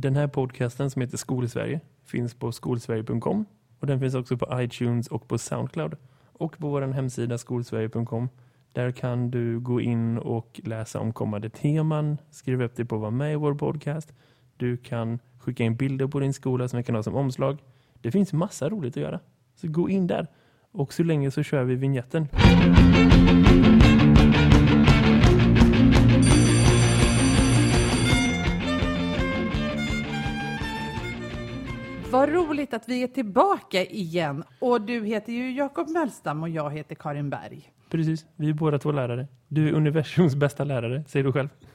Den här podcasten som heter Skolsverige finns på skolsverige.com och den finns också på iTunes och på Soundcloud. Och på vår hemsida skolsverige.com där kan du gå in och läsa om kommande teman, skriva upp dig på att vara med i vår podcast. Du kan skicka in bilder på din skola som vi kan ha som omslag. Det finns massa roligt att göra. Så gå in där. Och så länge så kör vi vignetten. Vad roligt att vi är tillbaka igen. Och du heter ju Jakob Möllstam och jag heter Karin Berg. Precis, vi är båda två lärare. Du är universums bästa lärare, säger du själv.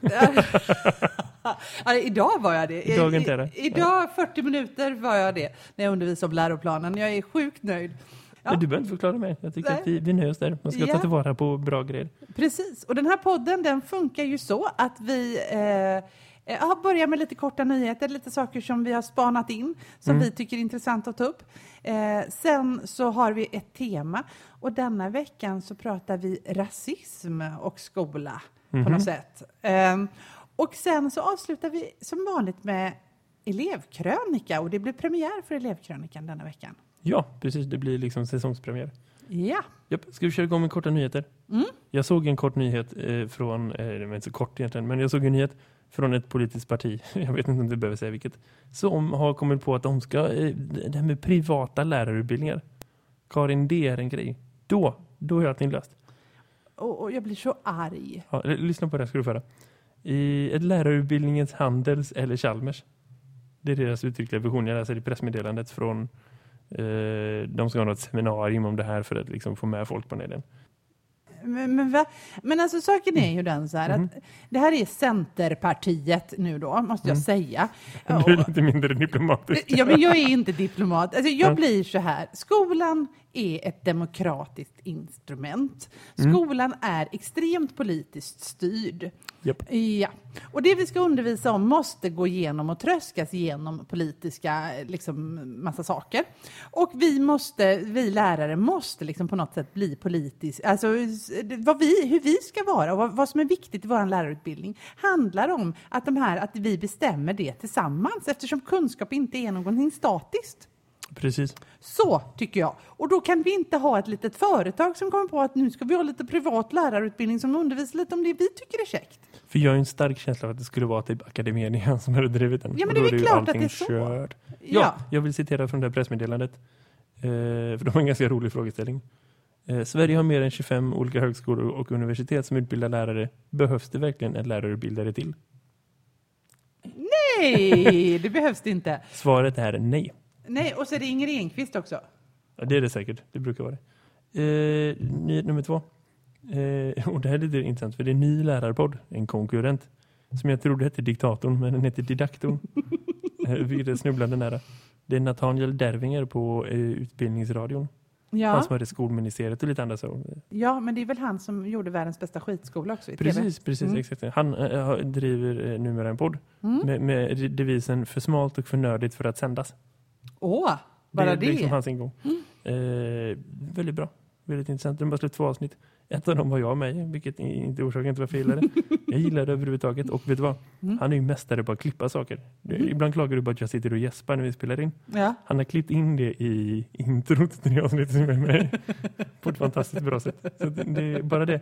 ja, idag var jag det. Idag inte det. Idag 40 minuter var jag det när jag undervisade om läroplanen. Jag är sjukt nöjd. Ja. Du behöver inte förklara mig. Jag tycker Nej. att vi, vi nöjer oss där. Man ska ja. ta tillvara på bra grejer. Precis. Och den här podden den funkar ju så att vi eh, Eh, ja, börja med lite korta nyheter, lite saker som vi har spanat in, som mm. vi tycker är intressant att ta upp. Eh, sen så har vi ett tema och denna veckan så pratar vi rasism och skola mm. på något mhm. sätt. Eh, och sen så avslutar vi som vanligt med elevkrönika och det blir premiär för elevkrönikan denna veckan. Ja, precis. Det blir liksom säsongspremiär. Ja. Japp. Ska vi köra igång med korta nyheter? Mm. Jag såg en kort nyhet eh, från, eh, det var inte så kort egentligen, men jag såg en nyhet från ett politiskt parti, jag vet inte om du behöver säga vilket, som har kommit på att de ska, eh, det här med privata lärarutbildningar. Karin, det är en grej. Då, då är allting löst. Och, och jag blir så arg. Ja, lyssna på det ska du föra. I ett lärarutbildningens Handels eller Chalmers. Det är deras uttryckliga vision. Jag läser i pressmeddelandet från eh, de ska ha något seminarium om det här för att liksom få med folk på nedden. Men, men, men alltså saken är ju den så här att det här är Centerpartiet nu då, måste jag mm. säga. Du är lite mindre diplomatisk. Ja, men jag är inte diplomat. Alltså, jag blir så här, skolan är ett demokratiskt instrument. Mm. Skolan mm. är extremt politiskt styrd. Yep. Ja. Och det vi ska undervisa om måste gå igenom och tröskas igenom politiska liksom, massa saker. Och vi måste, vi lärare måste liksom på något sätt bli politiskt, alltså vad vi, hur vi ska vara och vad, vad som är viktigt i vår lärarutbildning handlar om att, de här, att vi bestämmer det tillsammans eftersom kunskap inte är någonting statiskt. Precis. Så tycker jag. Och då kan vi inte ha ett litet företag som kommer på att nu ska vi ha lite privat lärarutbildning som undervisar lite om det vi tycker är käckt. För jag har en stark känsla av att det skulle vara typ Akademien som hade drivit den. Ja, men det är, är klart att det är så. Ja. ja, jag vill citera från det här pressmeddelandet. Eh, för de har en ganska rolig frågeställning. Eh, Sverige har mer än 25 olika högskolor och universitet som utbildar lärare. Behövs det verkligen en lärarutbildare till? Nej, det behövs det inte. Svaret är nej. Nej, och så är det Inger Enqvist också. Ja, det är det säkert. Det brukar vara det. Eh, nummer två. Eh, och det här är lite intressant för det är en ny lärarpodd, en konkurrent. Som jag trodde hette Diktatorn, men den heter Didaktorn. eh, vilket är snubblande nära. Det är Nathaniel Dervinger på eh, Utbildningsradion. Ja. Han som hade skolministeriet och lite andra så. Ja, men det är väl han som gjorde världens bästa skitskola också i Precis, TV. precis, mm. exakt. Han äh, driver äh, numera en podd mm. med, med devisen för smalt och för nördigt för att sändas. Åh, bara det? Det är liksom hans ingång. Mm. Eh, väldigt bra. Väldigt intressant. De har släppt två avsnitt. Ett av dem var jag med vilket inte är orsaken till varför jag gillade. jag gillar det överhuvudtaget. Och vet du vad? Mm. Han är ju mästare på att klippa saker. Mm. Ibland klagar du på att jag sitter och gäspar när vi spelar in. Ja. Han har klippt in det i introt till det avsnittet som är med på ett fantastiskt bra sätt. Så det, är bara det.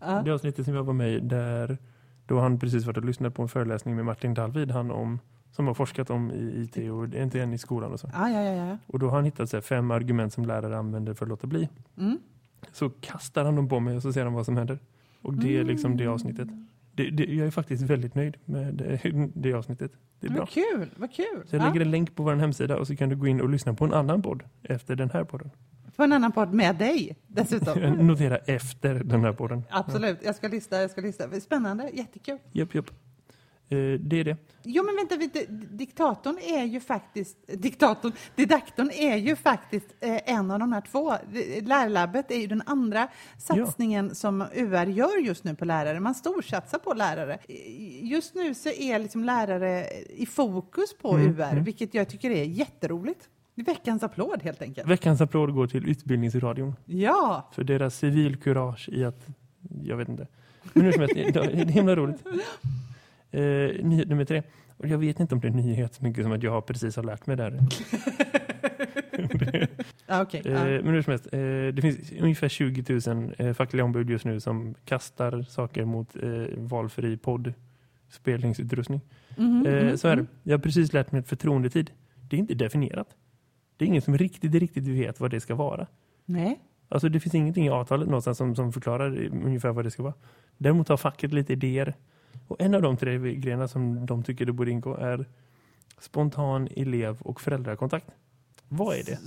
Ja. Det avsnittet som jag var med där då han precis varit och lyssnat på en föreläsning med Martin Dalvid. Han om som har forskat om i IT och inte än i skolan och så. Ah, ja, ja, ja. Och då har han hittat så här, fem argument som lärare använder för att låta bli. Mm. Så kastar han dem på mig och så ser han vad som händer. Och det är liksom det avsnittet. Det, det, jag är faktiskt väldigt nöjd med det, det avsnittet. Det är bra. Vad kul, vad kul. Så jag lägger en länk på vår hemsida och så kan du gå in och lyssna på en annan podd efter den här podden. På en annan podd med dig dessutom. Notera efter den här podden. Absolut, jag ska lista, jag ska lista. Spännande, jättekul. Japp, japp. Eh, det är det. Jo, men vänta, diktatorn är ju faktiskt, diktatorn, didaktorn är ju faktiskt eh, en av de här två. Lärlabbet är ju den andra satsningen ja. som UR gör just nu på lärare. Man storsatsar på lärare. Just nu så är liksom lärare i fokus på mm. UR, mm. vilket jag tycker är jätteroligt. Veckans applåd helt enkelt. Veckans applåd går till Utbildningsradion. Ja! För deras civilkurage i att, jag vet inte. Men hur som helst, det är himla roligt. Eh, nyhet nummer tre. Och jag vet inte om det är nyhet så mycket som att jag precis har lärt mig det här. Ja, okej. Eh, ja. men hur som helst, eh, det finns ungefär 20 000 eh, fackliga ombud just nu som kastar saker mot valfri podd spelningsutrustning. Mhm, Eh, mhm, så är det. mhm. Jag har precis lärt mig att förtroendetid, det är inte definierat. Det är ingen som riktigt, riktigt vet vad det ska vara. Nej. Alltså det finns ingenting i avtalet någonstans som, som förklarar ungefär vad det ska vara. Däremot har facket lite idéer. Och en av de tre grejerna som de tycker det borde ingå är spontan elev- och föräldrakontakt. Vad är det?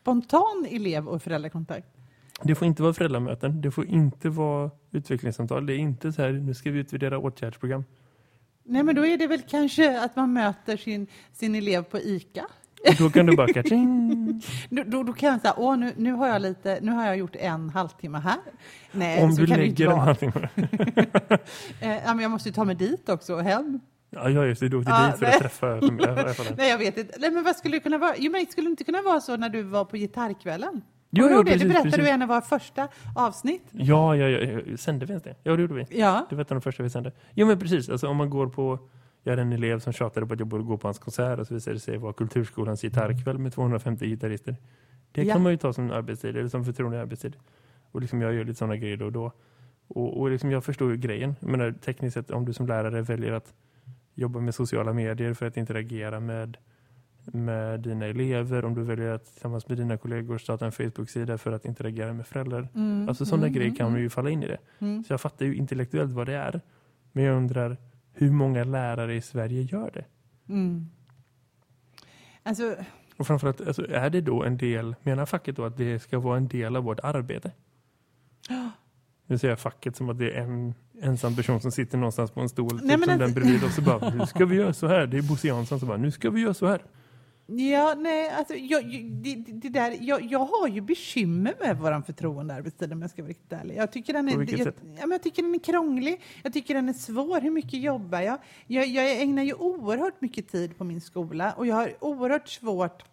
Spontan elev och föräldrakontakt. Det får inte vara föräldramöten. Det får inte vara utvecklingssamtal. Det är inte så här, nu ska vi utvärdera åtgärdsprogram. Nej, men då är det väl kanske att man möter sin, sin elev på ICA. Då kan du bara kaching. Då, då, då kan jag säga, åh nu, nu, har jag lite, nu har jag gjort en halvtimme här. Nej, Om du lägger en halvtimme. Eh, men jag måste ju ta mig dit också och hem. Ja, jag just det. Du åkte Ja, dit för nej. att träffa. Jag, Nej, jag vet inte. Nej, men vad skulle det kunna vara? Jo, men skulle det inte kunna vara så när du var på gitarrkvällen? Jo, du jo, det? precis, det berättade precis. du i en av våra första avsnitt. ja, ja, ja, ja. Sände vi ens det? Ja, det gjorde vi. Ja. Det var ett av de första vi sände. Jo, men precis. Alltså, om man går på... Jag hade en elev som tjatade på att jag borde gå på hans konsert och så visade det sig vara kulturskolans gitarrkväll med 250 gitarrister. Det Ja. kan man ju ta som arbetstid eller som förtroende arbetstid. Och liksom jag gör lite sådana grejer då och då. Och, och liksom jag förstår ju grejen. Jag menar, tekniskt sett, om du som lärare väljer att jobba med sociala medier för att interagera med, med dina elever, om du väljer att tillsammans med dina kollegor starta en Facebook-sida för att interagera med föräldrar. Mm, Alltså sådana mm, grejer mm, kan mm. ju falla in i det. Mm. Så jag fattar ju intellektuellt vad det är. Men jag undrar hur många lärare i Sverige gör det? Mm. Alltså, Och framförallt, alltså, är det då en del, menar facket då att det ska vara en del av vårt arbete? Nu säger jag facket som att det är en ensam person som sitter någonstans på en stol, typ Nej, men som alltså- den bredvid och så bara, nu ska vi göra så här. Det är Bosse Jansson som bara, nu ska vi göra så här. Ja, nej, alltså, jag, jag- det, det där, jag, jag har ju bekymmer med vår förtroendearbetstid om jag ska vara riktigt ärlig. Jag tycker, den är, jag, sätt? ja, men jag tycker den är krånglig, jag tycker den är svår. Hur mycket jobbar jag? jag? Jag ägnar ju oerhört mycket tid på min skola och jag har oerhört svårt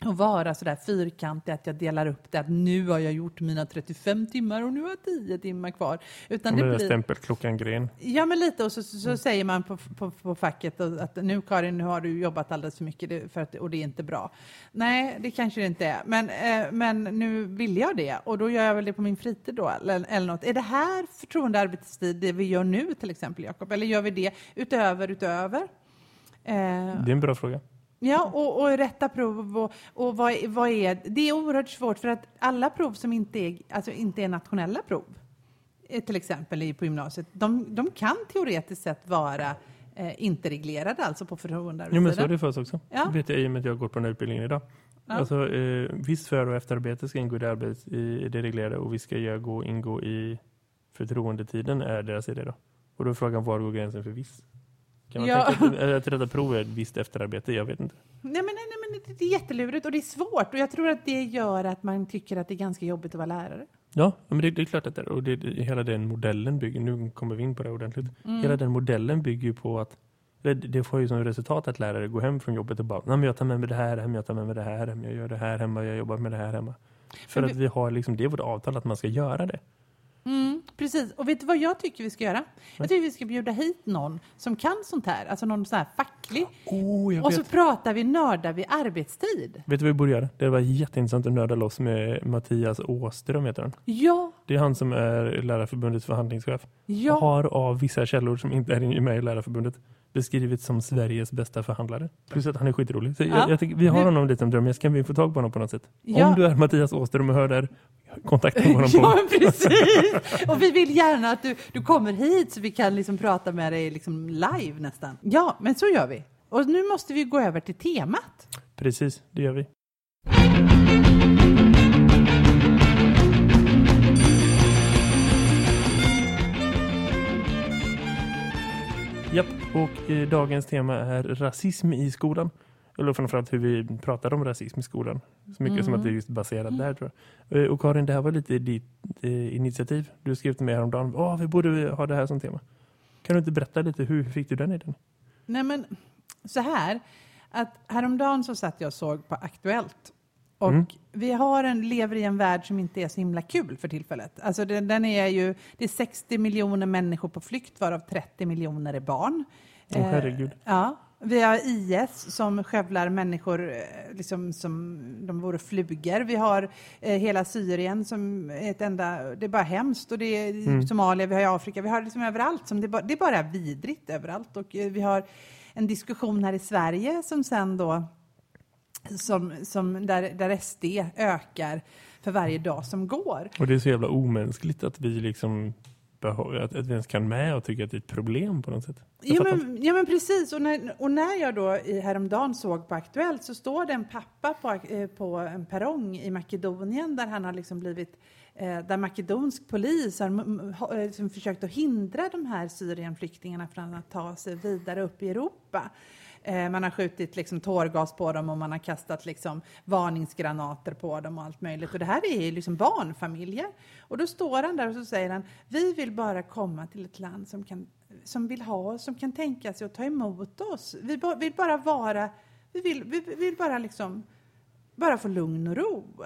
att vara sådär fyrkantig att jag delar upp det att nu har jag gjort mina 35 timmar och nu har jag 10 timmar kvar. Utan Med det där blir... stämpelklockan-grejen. Ja, men lite. Och så, så, så Mm. säger man på, på, på facket att nu Karin, nu har du jobbat alldeles för mycket för att, och det är inte bra. Nej, det kanske det inte är. Men, eh, men nu vill jag det och då gör jag väl det på min fritid då eller, eller något. Är det här förtroendearbetstid det vi gör nu till exempel, Jakob? Eller gör vi det utöver, utöver? Eh, Det är en bra fråga. Ja, och, och rätta prov och, och vad, vad är... Det är oerhört svårt för att alla prov som inte är, alltså inte är nationella prov, eh, till exempel på gymnasiet, de, de kan teoretiskt sett vara eh, inte reglerade, alltså på Jo, förtroendearbetstiden. men så är det för oss också. Ja. Det vet jag i och med att jag gått på den här utbildningen idag. Ja. Alltså, eh, visst för- och efterarbete ska ingå i det, arbete, i det reglerade och vi ska gå, ingå i förtroendetiden är deras idé då. Och då är frågan var går gränsen för viss? Kan man Ja. tänka att, rätta prov är ett visst efterarbete? Jag vet inte. Nej, men, nej, nej, men det- är jättelurigt och det är svårt och jag tror att det gör att man tycker att det är ganska jobbigt att vara lärare. Ja, men det, det är klart att det är. Och det, hela den modellen bygger, nu kommer vi in på det ordentligt. Hela den modellen bygger ju på att det, det får ju som resultat att lärare går hem från jobbet och bara, nej men jag tar med mig det här hem, jag tar med mig det här hem, jag gör det här hemma, jag jobbar med det här hemma. För Men att vi har liksom, det är vårt avtal att man ska göra det. Mm, precis. Och vet du vad jag tycker vi ska göra? Jag tycker vi ska bjuda hit någon som kan sånt här, alltså någon sån här facklig. Oh, Och så pratar vi nördar vid arbetstid. Vet du vad vi borde göra? Det var jätteintressant att nörda loss med Mattias Åström heter han. Ja, Det är han som är Lärarförbundets förhandlingschef. Och ja. har av vissa källor som inte är med i Lärarförbundet beskrivits som Sveriges bästa förhandlare. Plus att han är skitrolig. Så Ja. jag, jag tycker, vi har honom lite som drömgäst. Kan vi få tag på honom på något sätt? Ja. Om du är Mattias Åström och hör där, kontakta honom Ja, på. men precis. Och vi vill gärna att du, du kommer hit så vi kan liksom prata med dig liksom live nästan. Ja, men så gör vi. Och nu måste vi gå över till temat. Precis, det gör vi. Och eh, dagens tema är rasism i skolan. Eller framförallt hur vi pratar om rasism i skolan. Så mycket som Mm. att det är just baserat där tror jag. Eh, Och Karin, det här var lite ditt eh, initiativ. Du skrev till mig häromdagen, Åh, vi borde ha det här som tema. Kan du inte berätta lite, hur fick du den idén? Nej, men så här. Att häromdagen så satt jag och såg på Aktuellt. Och Mm. vi har en, lever i en värld som inte är så himla kul för tillfället. Alltså den, den är ju, det är 60 miljoner människor på flykt varav 30 miljoner är barn. Åh, herregud. ja, vi har IS som skövlar människor eh, liksom som de vore flugor. Vi har eh, hela Syrien som är ett enda, det är bara hemskt. Och det är mm. Somalia, vi har i Afrika, vi har liksom överallt. Som det, bara, det är bara vidrigt överallt. Och eh, vi har en diskussion här i Sverige som sen då, som, som där, där SD ökar för varje dag som går. Och det är så jävla omänskligt att vi liksom att, att vi ens kan med och tycka att det är ett problem på något sätt. Ja men, ja men, precis, och när, och när jag då i häromdagen såg på Aktuellt så står det en pappa på, eh, på en perrong i Makedonien där han har liksom blivit eh, där makedonsk polis har liksom försökt att hindra de här Syrienflyktingarna från att ta sig vidare upp i Europa. Eh, man har skjutit liksom tårgas på dem och man har kastat liksom varningsgranater på dem och allt möjligt. Och det här är liksom barnfamiljer. Och då står han där och så säger han, vi vill bara komma till ett land som, kan, som vill ha oss, som kan tänka sig att ta emot oss. Vi vill bara vara, vi vill, vi vill bara liksom, bara få lugn och ro.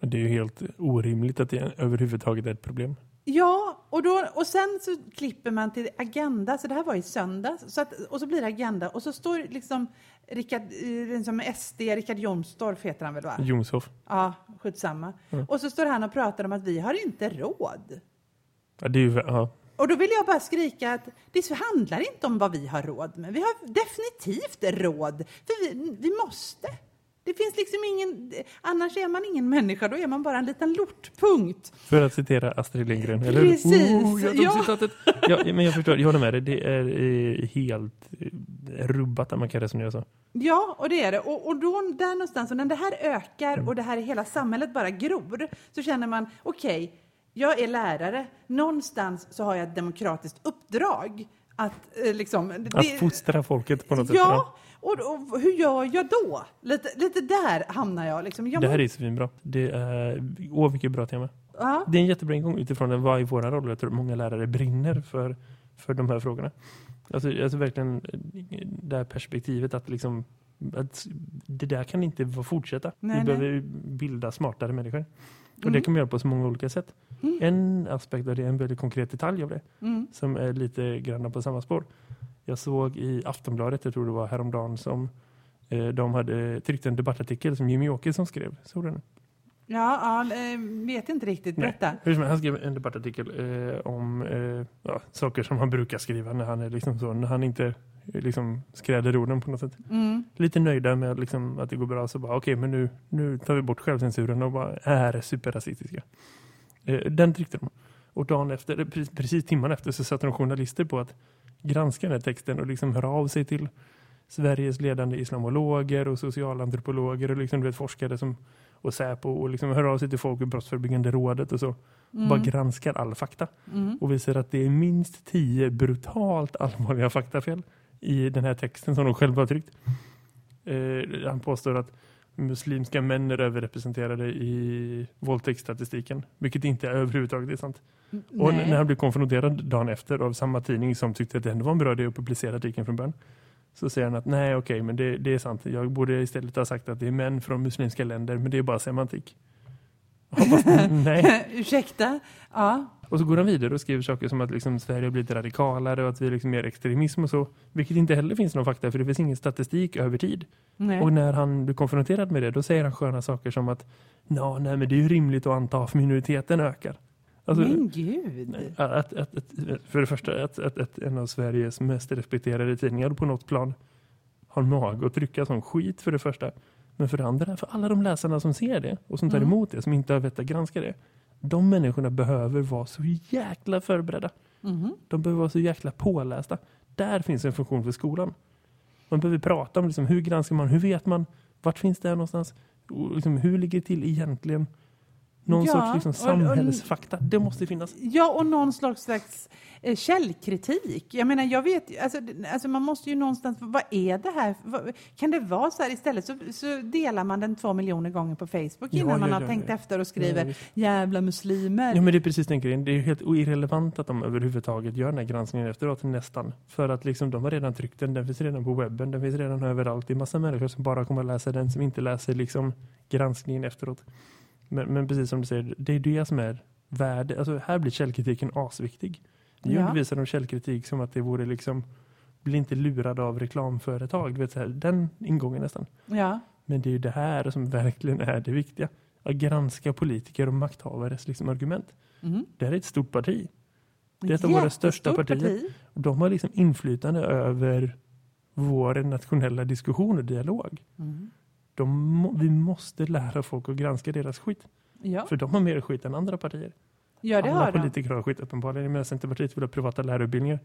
Det är ju helt orimligt att det överhuvudtaget är ett problem. Ja, och, då, och sen så klipper man till Agenda, så det här var i söndags, så att, och så blir det Agenda och så står liksom Richard, liksom SD, Richard Jomstorff heter han väl va? Jomshoff. Ja, skitsamma. Mm. Och så står han och pratar om att vi har inte råd. Ja, det är ju, ja. Och då vill jag bara skrika att det handlar inte om vad vi har råd med. Vi har definitivt råd, för vi, vi måste. Det finns liksom ingen, annars är man ingen människa, då är man bara en liten lortpunkt. För att citera Astrid Lindgren, eller? Precis. Oh, jag ja. ja, men jag förstår, jag håller med dig. Det är helt eh, rubbat att man kan resonera så. Ja, och det är det. Och, och då, där någonstans, och när det här ökar mm. och det här i hela samhället bara gror, så känner man, okej, okay, jag är lärare. Någonstans så har jag ett demokratiskt uppdrag. Att, eh, liksom, det, att fostra folket på något ja, sätt. Ja, och, och, hur gör jag då? Lite, lite där hamnar jag. Liksom. jag det här är svinbra. Det är, åh, vilket bra tema. Ja. Det är en jättebra ingång utifrån vad i våra roller. Jag tror många lärare brinner för, för de här frågorna. Alltså, alltså verkligen det här perspektivet att liksom att det där kan inte få fortsätta. Nej, Vi behöver bilda smartare människor. Och mm. det kan man göra på så många olika sätt. Mm. En aspekt av det, en väldigt konkret detalj av det, mm. som är lite grann på samma spår. Jag såg i Aftonbladet, jag tror det var häromdagen, som eh, de hade tryckt en debattartikel som Jimmy Åkesson skrev. Såg du den? Ja, ja eh, vet inte riktigt. Berätta. Nej, han skrev en debattartikel eh, om eh, ja, saker som han brukar skriva när han är liksom så, när han inte liksom skräder orden på något sätt. Mm. Lite nöjda med liksom, att det går bra så bara okej, okay, men nu, nu tar vi bort självcensuren och bara är superrasistiska. Eh, den tryckte de. Och dagen efter, precis, precis timman efter så satte de journalister på att granska den här texten och liksom höra av sig till Sveriges ledande islamologer och socialantropologer och liksom, vet, forskare som, och Säpo och liksom höra av sig till folk i Brottsförebyggande rådet och så. Mm. Bara granskar all fakta. Mm. Och visar att det är minst tio brutalt allvarliga faktafel i den här texten som de själva har tryckt. Eh, han påstår att muslimska män är överrepresenterade i våldtäktsstatistiken. Vilket inte är överhuvudtaget är sant. Nej. Och när han blev konfronterad dagen efter av samma tidning som tyckte att det ändå var en bra idé att publicera artikeln från början. Så säger han att nej okej men det, det, är sant. Jag borde istället ha sagt att det är män från muslimska länder men det är bara semantik. Hoppas, nej. Ursäkta? Ja. Och så går han vidare och skriver saker som att liksom Sverige har blivit radikalare och att vi är liksom mer extremism och så. Vilket inte heller finns någon fakta för det finns ingen statistik över tid. Nej. Och när han blir konfronterad med det då säger han sköna saker som att nej men det är ju rimligt att anta att minoriteten ökar. Alltså, Men gud! Att, att, att, för det första, att, att, att en av Sveriges mest respekterade tidningar på något plan har mag att trycka som skit för det första. Men för det andra, för alla de läsarna som ser det och som tar mm. emot det, som inte har vett att granska det. De människorna behöver vara så jäkla förberedda. Mm. De behöver vara så jäkla pålästa. Där finns en funktion för skolan. Man behöver prata om liksom, hur granskar man, hur vet man, vart finns det här någonstans? Och liksom, hur ligger det till egentligen? Någon ja, sorts liksom samhällsfakta. Det måste finnas. Ja, och någon slags, slags eh, källkritik. Jag menar, jag vet alltså, alltså man måste ju någonstans, vad är det här? Kan det vara så här istället så, så delar man den två miljoner gånger på Facebook innan ja, man har ja, tänkt efter och skriver jävla muslimer. Ja, men det är precis den grejen. Det är helt irrelevant att de överhuvudtaget gör den här granskningen efteråt nästan. För att liksom, de har redan tryckt den, den finns redan på webben, den finns redan överallt. Det är massa människor som bara kommer att läsa den som inte läser liksom, granskningen efteråt. Men, men precis som du säger, det är det som är värde. Alltså här blir källkritiken asviktig. Ni ja. undervisar om källkritik som att det vore liksom bli inte lurad av reklamföretag. Du vet, så här, den ingången nästan. Ja. Men det är ju det här som verkligen är det viktiga. Att granska politiker och makthavares liksom, argument. Mm. Det här är ett stort parti. Det är ett av våra största partier. parti. Och de har liksom inflytande över vår nationella diskussion och dialog. Mm. De vi måste lära folk att granska deras skit. Ja. För de har mer skit än andra partier. ja, det Alla har politiker har skit uppenbarligen. Men Centerpartiet vill ha privata lärarutbildningar.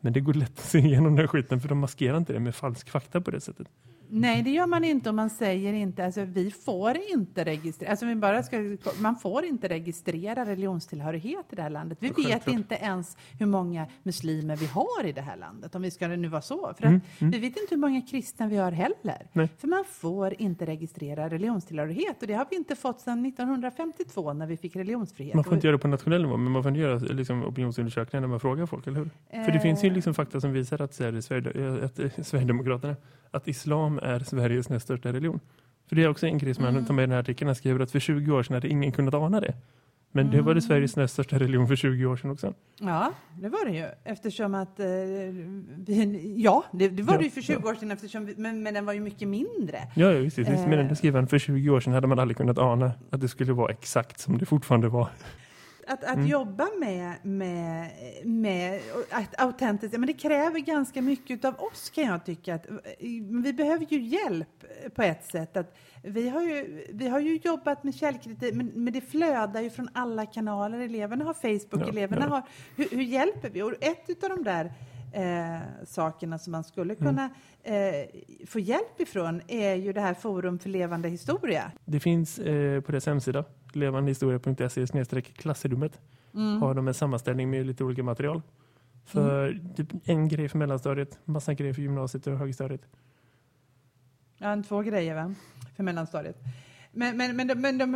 Men det går lätt att se igenom den skiten för de maskerar inte det med falsk fakta på det sättet. Nej, det gör man inte om man säger inte, alltså vi får inte registrera, alltså vi bara ska, man får inte registrera religionstillhörighet i det här landet. Vi Ja, vet självklart. inte ens hur många muslimer vi har i det här landet, om vi ska nu vara så. För Mm, att vi vet inte hur många kristna vi har heller. Nej. För man får inte registrera religionstillhörighet och det har vi inte fått sedan 1952 när vi fick religionsfrihet. Man får inte göra det på nationell nivå men man får inte göra liksom, opinionsundersökningar när man frågar folk, eller hur? För det finns ju Eh, liksom fakta som visar att, Sverige, att eh, Sverigedemokraterna, att islam är Sveriges näst största religion. För det är också en grej som Mm. han tar med i den här artikeln. Han skriver att för 20 år sedan hade ingen kunnat ana det. Men det var det Mm. Sveriges näst största religion för 20 år sedan också. Ja, det var det ju. Eftersom att... Eh, vi, ja, det, det var Ja, det ju för 20 ja. år sedan, eftersom vi, men, men den var ju mycket mindre. Ja, ja visst. visst. Eh. Men det skriver han, för 20 år sedan hade man aldrig kunnat ana att det skulle vara exakt som det fortfarande var. Att, att Mm. jobba med, med, med att autentiskt, men det kräver ganska mycket av oss kan jag tycka. Att, vi behöver ju hjälp på ett sätt. Att vi, har ju, vi har ju jobbat med källkritik, men, men det flödar ju från alla kanaler. Eleverna har Facebook, Ja, eleverna ja. har... Hur, hur hjälper vi? Och ett av de där eh, sakerna som man skulle Mm. kunna eh, få hjälp ifrån är ju det här Forum för levande historia. Det finns eh, på deras hemsida, levandehistoria.se klassrummet, Mm. har de en sammanställning med lite olika material. För typ en grej för mellanstadiet, massa grejer för gymnasiet och högstadiet. Ja, en två grejer va? För mellanstadiet. Men, men, men, de, men, de,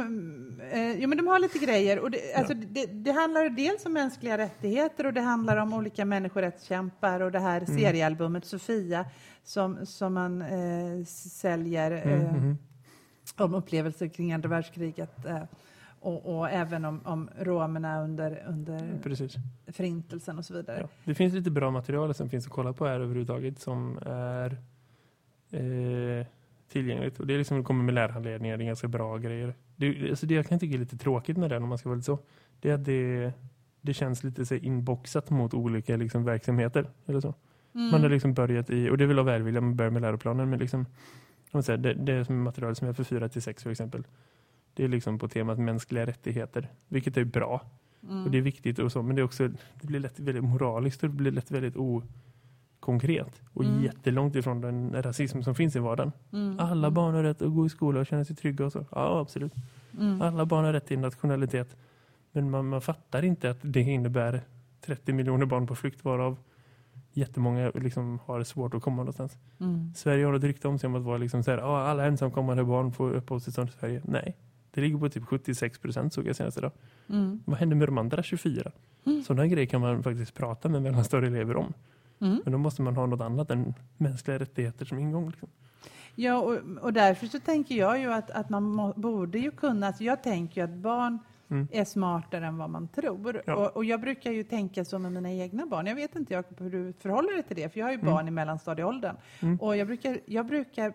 eh, jo, men de har lite grejer. Och det, alltså, det, det handlar dels om mänskliga rättigheter och det handlar om olika människorättskämpar och det här Mm. seriealbumet Sofia som, som man eh, säljer Mm, eh, mhm. om upplevelser kring andra världskriget eh, och, och även om, om romerna under, under Precis. förintelsen och så vidare. Ja. Det finns lite bra material som finns att kolla på här överhuvudtaget som är eh, tillgängligt. Och det är liksom, det kommer med lärarhandledningar, det är ganska bra grejer. Det, alltså det jag kan tycka är lite tråkigt med den om man ska vara lite så, det är att det, det känns lite så inboxat mot olika liksom, verksamheter. Eller så. Mm. Man har liksom börjat i, och det är väl av välvilja man börjar med läroplanen, men liksom, om säger, det, det är som material som är för 4 till 6 för exempel. Det är liksom på temat mänskliga rättigheter, vilket är bra. Mm. Och det är viktigt och så, men det är också det blir lätt väldigt moraliskt och det blir lätt väldigt okonkret och Mm. jättelångt ifrån den rasism som finns i vardagen. Mm. Alla barn har rätt att gå i skola och känna sig trygga och så. Ja, absolut. Mm. Alla barn har rätt till nationalitet. Men man, man fattar inte att det innebär 30 miljoner barn på flykt varav jättemånga liksom har svårt att komma någonstans. Mm. Sverige har ett rykte om sig om att vara liksom så här, "Ja, alla ensamkommande barn får uppehållstillstånd i Sverige. Nej, det ligger på typ 76 procent såg jag senast idag. Mm. Vad händer med de andra 24? Mm. Sådana grejer kan man faktiskt prata med mellanstadieelever om. Mm. Men då måste man ha något annat än mänskliga rättigheter som ingång. Liksom. Ja, och, och därför så tänker jag ju att, att man må, borde ju kunna, alltså jag tänker ju att barn Mm. är smartare än vad man tror. Ja. Och, och jag brukar ju tänka så med mina egna barn. Jag vet inte Jakob, hur du förhåller dig till det, för jag har ju Mm. barn i mellanstadieåldern. Mm. Och jag brukar, jag brukar,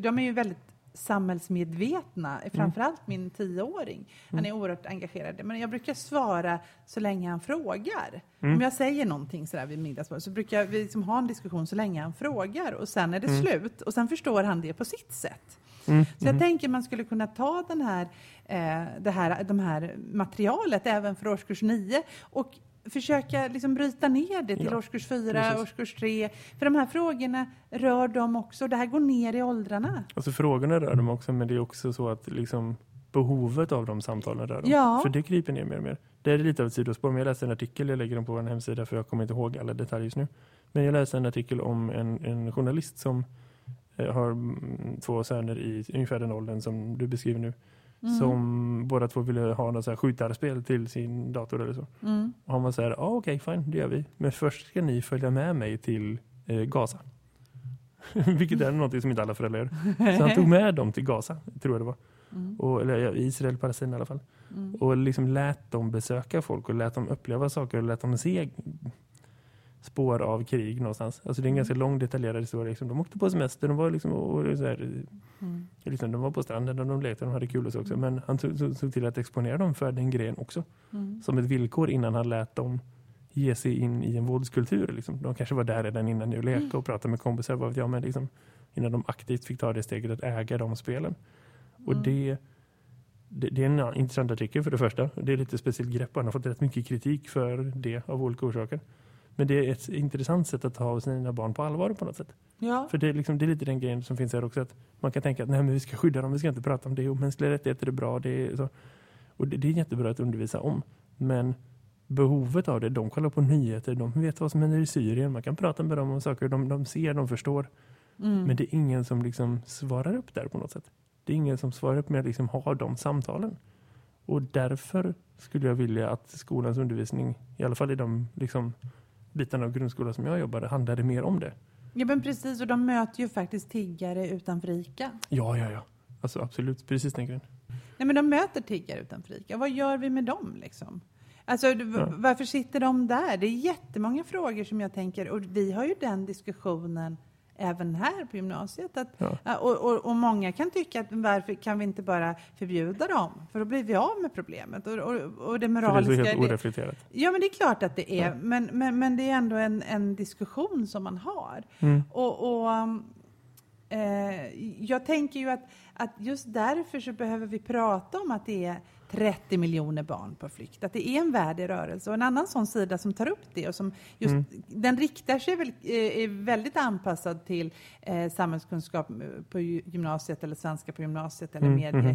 de är ju väldigt samhällsmedvetna, framförallt min tioåring. Han Mm. är oerhört engagerad. Men jag brukar svara så länge han frågar. Mm. Om jag säger någonting sådär vid middagsbordet så brukar vi liksom ha en diskussion så länge han frågar. Och sen är det Mm. slut. Och sen förstår han det på sitt sätt. Mm. Så jag tänker man skulle kunna ta den här, eh, det här, de här materialet även för årskurs 9 och försöka liksom bryta ner det till Ja, årskurs 4, precis. årskurs 3. För de här frågorna rör dem också. Det här går ner i åldrarna. Alltså frågorna rör dem också men det är också så att liksom behovet av de samtalen rör dem. Ja. För det kryper ner mer och mer. Det är lite av ett sidospår men jag läste en artikel, jag lägger den på vår hemsida för jag kommer inte ihåg alla detaljer just nu. Men jag läste en artikel om en, en journalist som eh, har mm, två söner i ungefär den åldern som du beskriver nu. Mm. Som båda två ville ha något så här skjutarspel till sin dator eller så. Mm. Och han var så här, ja okej fine, det gör vi. Men först ska ni följa med mig till eh, Gaza. Vilket är något som inte alla föräldrar gör. Så han tog med dem till Gaza, tror jag det var. Mm. Och, eller Israel, Palestina i alla fall. Mm. Och liksom lät dem besöka folk och lät dem uppleva saker och lät dem se spår av krig någonstans. Alltså det är en Mm. ganska lång detaljerad historia. Liksom. De åkte på semester, de var liksom, och så här, Mm. liksom, de var på stranden och de lekte de hade kul och så också. Men han tog, tog, tog till att exponera dem för den grejen också. Mm. Som ett villkor innan han lät dem ge sig in i en våldskultur. Liksom. De kanske var där redan innan och leka och prata med kompisar. Vad jag, men liksom, innan de aktivt fick ta det steget att äga de spelen. Och Mm. det, det, det är en intressant artikel för det första. Det är lite speciellt grepp. Han har fått rätt mycket kritik för det av olika orsaker. Men det är ett intressant sätt att ta sina barn på allvar på något sätt. Ja. För det är, liksom, det är lite den grejen som finns här också. Att man kan tänka att nej, men vi ska skydda dem, vi ska inte prata om det. Och mänskliga rättigheter är bra. Det är så. Och det, det är jättebra att undervisa om. Men behovet av det, de kollar på nyheter, de vet vad som händer i Syrien. Man kan prata med dem om saker, de, de ser, de förstår. Mm. Men det är ingen som liksom svarar upp där på något sätt. Det är ingen som svarar upp med att liksom ha de samtalen. Och därför skulle jag vilja att skolans undervisning, i alla fall i de liksom, bitarna av grundskolan som jag jobbade, handlade mer om det. ja, men precis. Och de möter ju faktiskt tiggare utanför ICA. Ja, ja, ja. Alltså absolut, precis den grejen. Nej, men de möter tiggare utanför ICA. Vad gör vi med dem liksom? Alltså, Ja. varför sitter de där? Det är jättemånga frågor som jag tänker, och vi har ju den diskussionen även här på gymnasiet. Att, Ja. Och, och, och många kan tycka att varför kan vi inte bara förbjuda dem? För då blir vi av med problemet. Och, och, och det För det är moraliska... så helt oreflekterat. Ja, men det är klart att det är. Ja. Men, men, men det är ändå en, en diskussion som man har. Mm. Och, och eh, jag tänker ju att, att just därför så behöver vi prata om att det är 30 miljoner barn på flykt. Att det är en värld i rörelse. Och en annan sån sida som tar upp det och som just, Mm. den riktar sig väl, eh, är väldigt anpassad till eh, samhällskunskap på gy- gymnasiet eller svenska på gymnasiet eller Mm, mhm.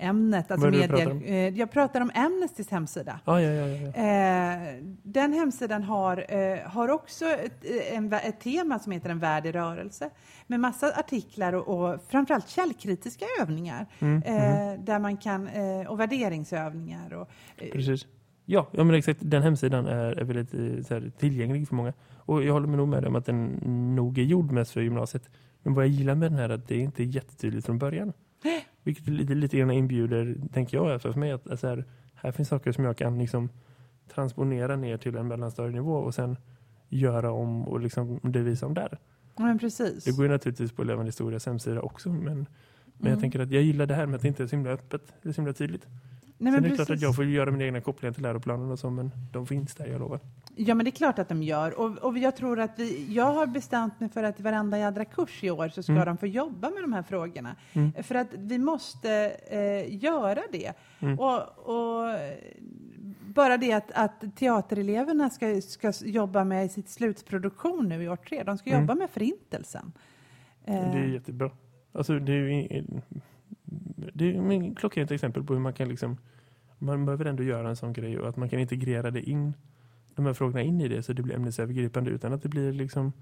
Medieämnet. Alltså medier, pratar eh, jag pratar om Amnestys hemsida. Ja, ja, ja, ja. Eh, den hemsidan har, eh, har också ett, eh, en, ett tema som heter En värld i rörelse med massa artiklar och, och framförallt källkritiska övningar Mm, eh, där man kan, och värderingsövningar. Och, Precis. Ja, ja, men exakt. Den hemsidan är, är väldigt så här, tillgänglig för många. Och jag håller med nog med om att den nog är gjord mest för gymnasiet. Men vad jag gillar med den här är att det inte är jättetydligt från början. Vilket lite, lite grann inbjuder, tänker jag, för mig att, att här, här finns saker som jag kan liksom transponera ner till en mellanstadienivå och sen göra om och liksom undervisa om där. men precis. Det går ju naturligtvis på Levande Historias hemsida också, men, men Mm. jag tänker att jag gillar det här med att det inte är så himla öppet. Det är så himla tydligt. Nej, Sen men är det klart att jag får göra mina egna kopplingar till läroplanen och så, men de finns där, jag lovar. Ja, men det är klart att de gör. Och, och jag tror att vi, jag har bestämt mig för att i varenda jädra kurs i år så ska Mm. de få jobba med de här frågorna. Mm. För att vi måste eh, göra det. Mm. Och, och bara det att, att teatereleverna ska, ska jobba med sitt slutproduktion nu i år tre. De ska Mm. jobba med förintelsen. Det är Eh, jättebra. Alltså, det är ju det är ett exempel på hur man kan liksom man behöver ändå göra en sån grej och att man kan integrera det in de här frågorna in i det så det blir ämnesövergripande utan att det blir liksom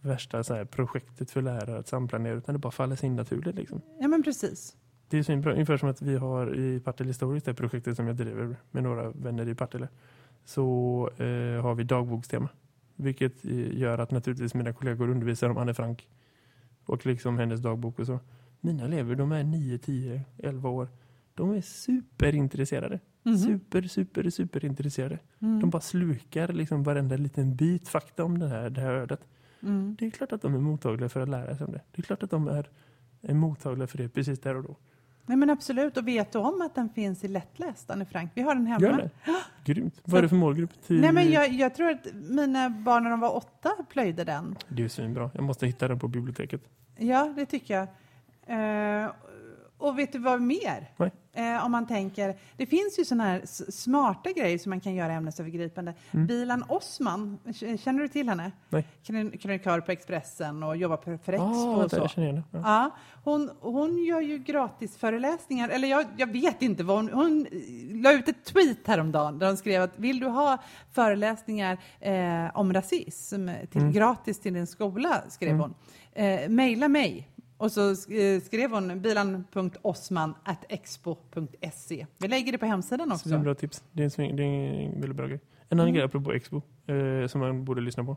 värsta så här, projektet för lärare att samplanera utan det bara faller sig in naturligt liksom. ja, men precis. Det är så bra, ungefär som att vi har i Partille Historiskt, det projektet som jag driver med några vänner i Partille, så eh, har vi dagbokstema. Vilket eh, gör att naturligtvis mina kollegor undervisar om Anne Frank och liksom hennes dagbok och så. Mina elever, de är 9, 10, 11 år. De är superintresserade. Mhm. Super, super, superintresserade. Mm. De bara slukar liksom varenda liten bit fakta om det här, det här ödet. Mm. Det är klart att de är mottagliga för att lära sig om det. Det är klart att de är, är mottagliga för det precis där och då. Nej, men absolut. Och vet du om att den finns i lättläst, Anne Frank? Vi har den hemma. Gör det? Grymt. Vad är det för målgrupp? Till... Nej, men jag, jag tror att mina barn när de var åtta plöjde den. Det är ju svinbra. Jag måste hitta den på biblioteket. Ja, det tycker jag. Eh, och vet du vad mer? Eh, om man tänker, det finns ju sådana här smarta grejer som man kan göra ämnesövergripande. Mm. Bilan Osman, känner du till henne? Nej. Krön- Krönikör på Expressen och jobbar för, Expo Ah, och så. Ja. Ja, hon, hon gör ju gratisföreläsningar, eller jag, jag vet inte vad hon, hon la ut ett tweet häromdagen där hon skrev att vill du ha föreläsningar eh, om rasism till, Mm. gratis till din skola, skrev Mm. hon. Eh, Maila mig. Och så eh, skrev hon bilan.osman.expo.se. Vi lägger det på hemsidan också. Svinbra tips. Det är, en det är en väldigt bra grej. En annan Mm. grej apropå Expo eh, som man borde lyssna på.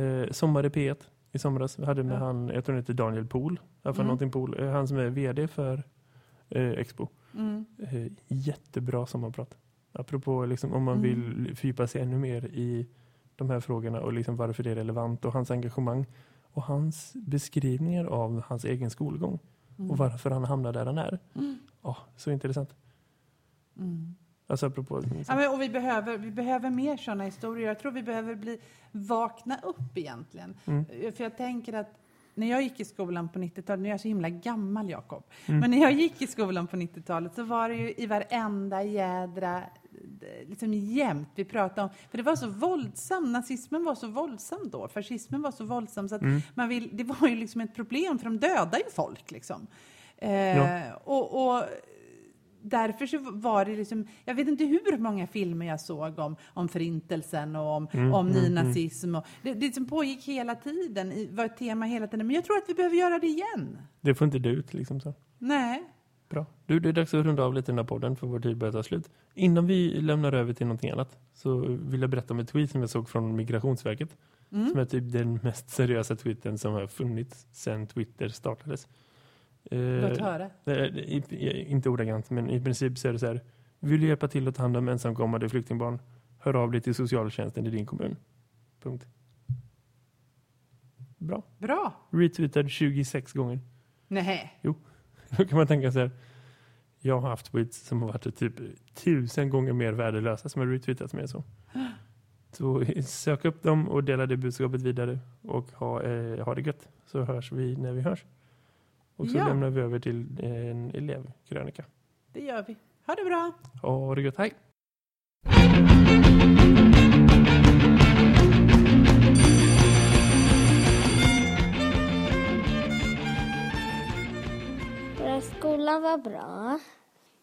Eh, Sommar i P1 i somras hade med Ja. han, jag tror det heter Daniel fall Mm. någonting Pool, eh, han som är vd för eh, Expo. Mm. Eh, jättebra sommarprat. Apropå liksom, om man Mm. vill fördjupa sig ännu mer i de här frågorna och liksom varför det är relevant och hans engagemang och hans beskrivningar av hans egen skolgång och varför han hamnar där han är. Mm. Ja, så intressant. Mm. Alltså apropå... liksom- Ja, men, och vi behöver, vi behöver mer sådana historier. Jag tror vi behöver bli vakna upp egentligen. Mm. För jag tänker att när jag gick i skolan på 90-talet, nu är jag så himla gammal Jakob, Mm. men när jag gick i skolan på 90-talet så var det ju i varenda jädra, liksom jämt vi pratade om, för det var så våldsamt, nazismen var så våldsam då, fascismen var så våldsam så att Mm. man vill, det var ju liksom ett problem för de dödar ju folk liksom. Eh, Ja. och, och därför så var det liksom, jag vet inte hur många filmer jag såg om, om förintelsen och om, Mm, om mm, nynazism. Och det, det som pågick hela tiden, var ett tema hela tiden. Men jag tror att vi behöver göra det igen. Det får inte dö ut liksom så. Nej. Bra. Du, det är dags att runda av lite den här podden för vår tid börjar ta slut. Innan vi lämnar över till någonting annat så vill jag berätta om ett tweet som jag såg från Migrationsverket. Mm. Som är typ den mest seriösa tweeten som har funnits sedan Twitter startades. Eh, Låt höra. Eh, i, i, inte ordagrant, men i princip så är det så här. Vill du hjälpa till att ta hand om ensamkommande flyktingbarn? Hör av dig till socialtjänsten i din kommun. Punkt. Bra. Bra. Retweetad 26 gånger. Nej. Då kan man tänka så här. Jag har haft tweets som har varit typ tusen gånger mer värdelösa som har retweetats mer så. Så sök upp dem och dela det budskapet vidare och ha, eh, ha det gött. Så hörs vi när vi hörs. Och så Ja. lämnar vi över till en elevkrönika. Det gör vi. Ha det bra. Ha det gött, hej! Vår skola var bra.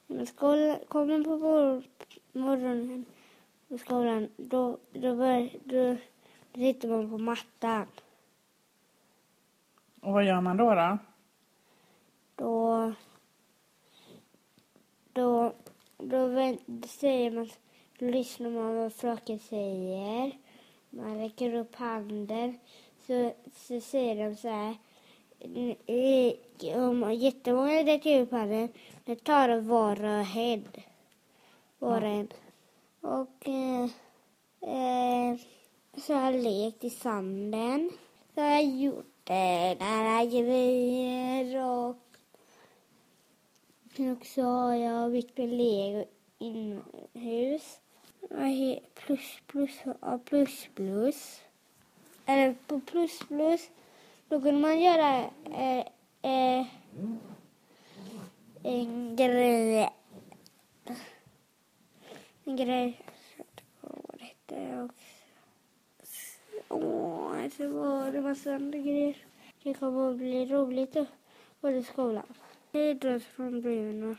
När skolan kommer på mor- morgonen på skolan, då, då, bör, då sitter man på mattan. Och vad gör man då? då? Då, då, då säger man, då lyssnar man vad fröken säger. Man räcker upp handen. Så, så säger de så här. "Ni- Om jättemånga räcker upp handen, det tar de var och en. Var och en. Och eh, eh, så har jag lekt i sanden. Så har jag gjort eh, några grejer och Sen också har jag byggt med lego inomhus. Plus, plus, plus, plus. Eller på plus, plus, då kunde man göra eh, eh, en grej. En grej. Vad hette det också? Åh, så var det massa andra grejer. Det kommer att bli roligt att gå till skolan. Hej då från Bruno.